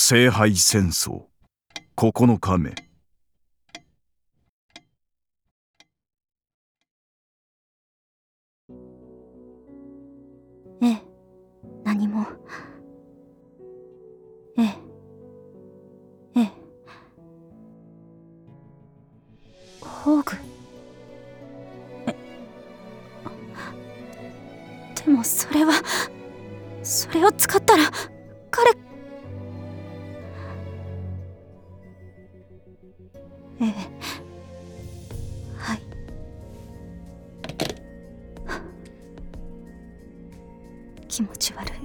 聖杯戦争。9日目。ええ何も。ええええ。宝具。えでもそれはそれを使ったら彼ええ。はい。気持ち悪い。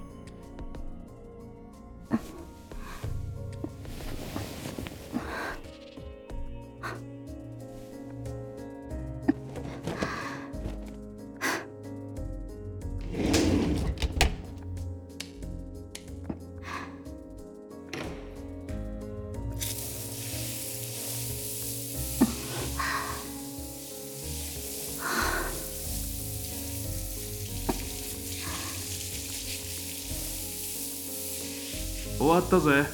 終わったぜ。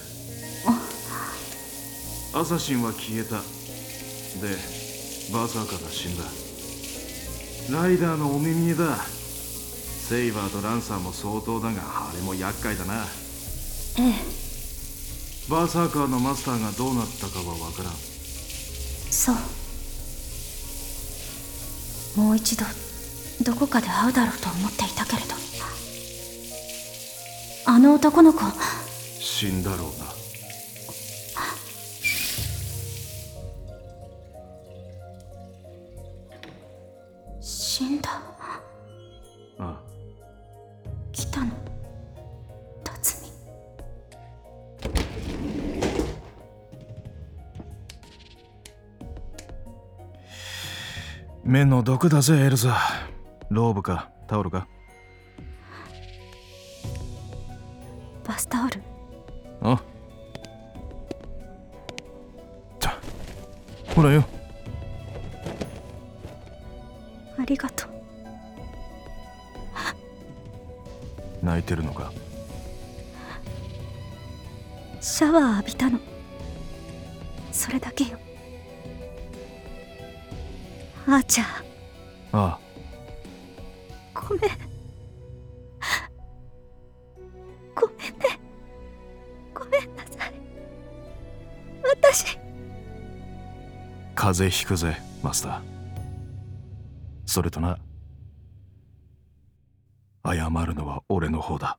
アサシンは消えた。でバーサーカーが死んだ。ライダーのお耳だ。セイバーとランサーも相当だがあれも厄介だな。ええ。バーサーカーのマスターがどうなったかは分からん。そう。もう一度どこかで会うだろうと思っていたけれど。あの男の子死んだろうな。死んだ？ああ。北野辰巳。目の毒だぜエルザ。ローブかタオルか。バスタオルあじゃほらよ。ありがとう。泣いてるのか？シャワー浴びたの。それだけよ。あーちゃん。ああ。ごめん。ごめんね私。風邪ひくぜマスター。それとな謝るのは俺の方だ。